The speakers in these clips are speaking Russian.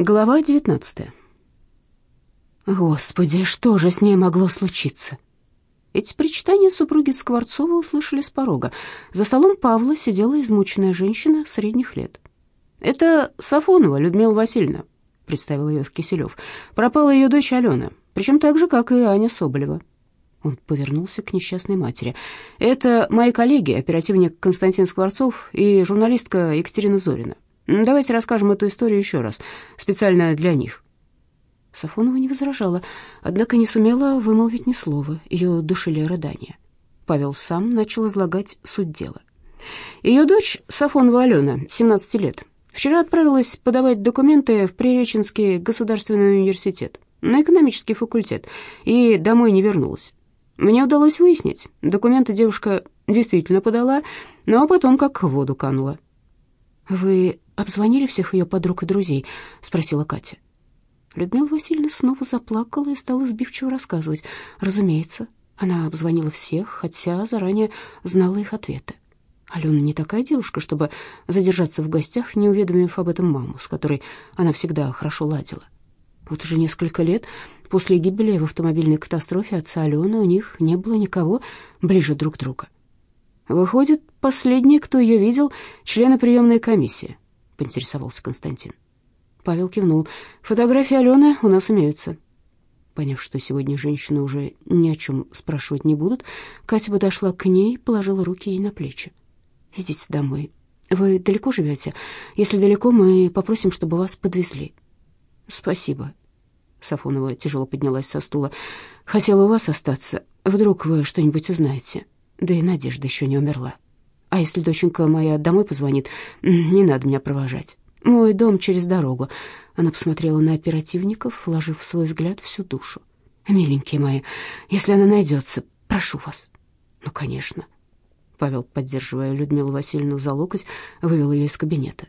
Глава 19. Господи, что же с ней могло случиться? Эти причитания супруги Скворцова услышали с порога. За столом Павла сидела измученная женщина средних лет. «Это Сафонова Людмила Васильевна», — представил ее Киселев. «Пропала ее дочь Алена, причем так же, как и Аня Соболева». Он повернулся к несчастной матери. «Это мои коллеги, оперативник Константин Скворцов и журналистка Екатерина Зорина. Давайте расскажем эту историю еще раз, специально для них». Сафонова не возражала, однако не сумела вымолвить ни слова, ее душили рыдания. Павел сам начал излагать суть дела. Ее дочь Сафонова Алена, 17 лет, вчера отправилась подавать документы в Приреченский государственный университет на экономический факультет и домой не вернулась. Мне удалось выяснить, документы девушка действительно подала, но потом как в воду канула. «Вы обзвонили всех ее подруг и друзей?» — спросила Катя. Людмила Васильевна снова заплакала и стала сбивчиво рассказывать. Разумеется, она обзвонила всех, хотя заранее знала их ответы. Алена не такая девушка, чтобы задержаться в гостях, не уведомив об этом маму, с которой она всегда хорошо ладила. Вот уже несколько лет после гибели в автомобильной катастрофе отца Алены у них не было никого ближе друг друга. Выходит, последний, кто ее видел, члены приемной комиссии, поинтересовался Константин. Павел кивнул. Фотографии Алены у нас имеются. Поняв, что сегодня женщины уже ни о чем спрашивать не будут, Катя подошла к ней положила руки ей на плечи. «Идите домой. Вы далеко живете? Если далеко, мы попросим, чтобы вас подвезли». «Спасибо». Сафонова тяжело поднялась со стула. «Хотела у вас остаться. Вдруг вы что-нибудь узнаете. Да и Надежда еще не умерла». А если доченька моя домой позвонит, не надо меня провожать. Мой дом через дорогу. Она посмотрела на оперативников, вложив в свой взгляд всю душу. Миленькие мои, если она найдется, прошу вас. Ну, конечно. Павел, поддерживая Людмилу Васильевну за локоть, вывел ее из кабинета.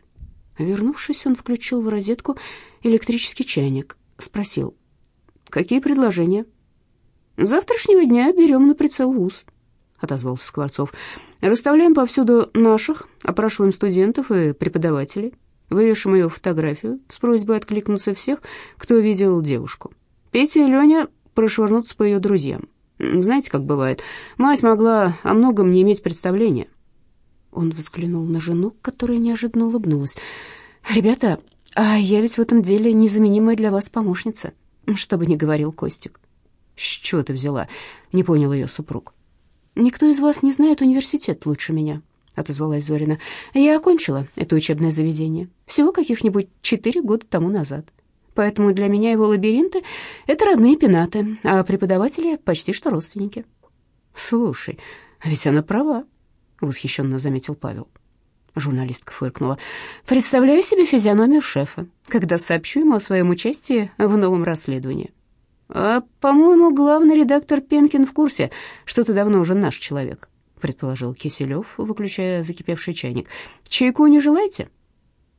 Вернувшись, он включил в розетку электрический чайник, спросил: "Какие предложения?" "Завтрашнего дня берем на прицел ВУЗ", отозвался Скворцов. Расставляем повсюду наших, опрашиваем студентов и преподавателей. Вывешим ее фотографию с просьбой откликнуться всех, кто видел девушку. Петя и Леня прошвырнутся по ее друзьям. Знаете, как бывает, мать могла о многом не иметь представления. Он взглянул на жену, которая неожиданно улыбнулась. «Ребята, а я ведь в этом деле незаменимая для вас помощница, что бы ни говорил Костик». «С чего ты взяла?» — не понял ее супруг. «Никто из вас не знает университет лучше меня», — отозвалась Зорина. «Я окончила это учебное заведение всего каких-нибудь четыре года тому назад. Поэтому для меня его лабиринты — это родные пенаты, а преподаватели — почти что родственники». «Слушай, а ведь она права», — восхищенно заметил Павел. Журналистка фыркнула. «Представляю себе физиономию шефа, когда сообщу ему о своем участии в новом расследовании. «А, по-моему, главный редактор Пенкин в курсе, что ты давно уже наш человек», предположил Киселев, выключая закипевший чайник. «Чайку не желаете?»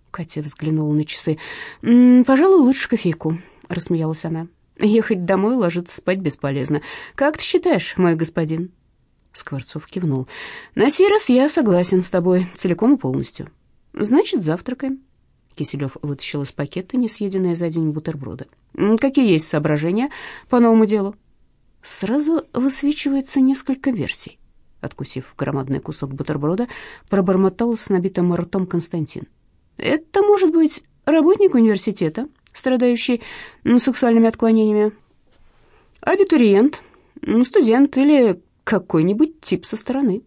Катя взглянула на часы. «М -м, «Пожалуй, лучше кофейку», — рассмеялась она. «Ехать домой, ложиться спать бесполезно. Как ты считаешь, мой господин?» Скворцов кивнул. «На сей раз я согласен с тобой целиком и полностью. Значит, завтракаем». Киселев вытащил из пакета несъеденные за день бутерброды. «Какие есть соображения по новому делу?» Сразу высвечивается несколько версий. Откусив громадный кусок бутерброда, пробормотал с набитым ртом Константин. «Это может быть работник университета, страдающий сексуальными отклонениями, абитуриент, студент или какой-нибудь тип со стороны».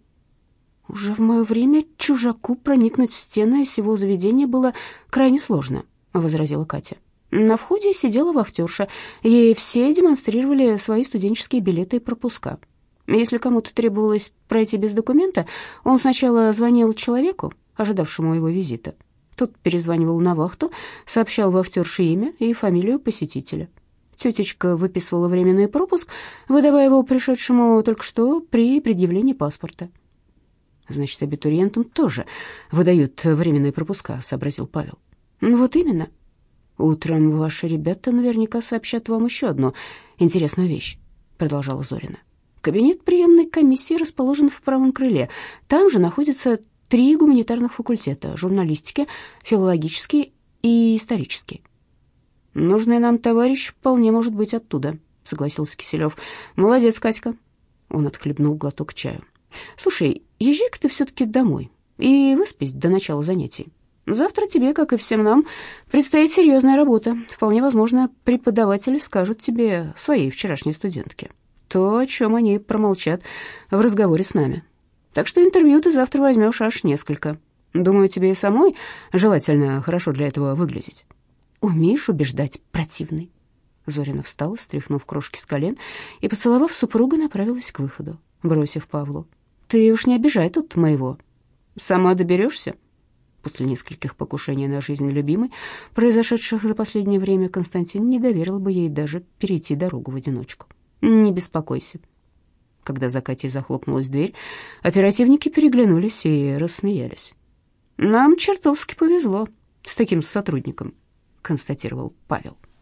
Уже в мое время чужаку проникнуть в стены сего заведения было крайне сложно, возразила Катя. На входе сидела вахтерша, ей все демонстрировали свои студенческие билеты и пропуска. Если кому-то требовалось пройти без документа, он сначала звонил человеку, ожидавшему его визита. Тот перезванивал на вахту, сообщал вахтерше имя и фамилию посетителя. Тетечка выписывала временный пропуск, выдавая его пришедшему только что при предъявлении паспорта. Значит, абитуриентам тоже выдают временные пропуска, сообразил Павел. Ну вот именно. Утром ваши ребята наверняка сообщат вам еще одну интересную вещь, продолжала Зорина. Кабинет приемной комиссии расположен в правом крыле. Там же находятся три гуманитарных факультета: журналистики, филологический и исторический. Нужный нам товарищ вполне может быть оттуда, согласился Киселев. Молодец, Катька. Он отхлебнул глоток чаю. Слушай, езжай-ка ты все-таки домой и выспись до начала занятий. Завтра тебе, как и всем нам, предстоит серьезная работа. Вполне возможно, преподаватели скажут тебе, своей вчерашней студентке, то, о чем они промолчат в разговоре с нами. Так что интервью ты завтра возьмешь аж несколько. Думаю, тебе и самой желательно хорошо для этого выглядеть. Умеешь убеждать, противный. Зорина встала, стряхнув крошки с колен, и, поцеловав супруга, направилась к выходу, бросив Павлу. «Ты уж не обижай тут моего. Сама доберешься?» После нескольких покушений на жизнь любимой, произошедших за последнее время, Константин не доверил бы ей даже перейти дорогу в одиночку. «Не беспокойся». Когда за Катей захлопнулась дверь, оперативники переглянулись и рассмеялись. «Нам чертовски повезло с таким сотрудником», — констатировал Павел.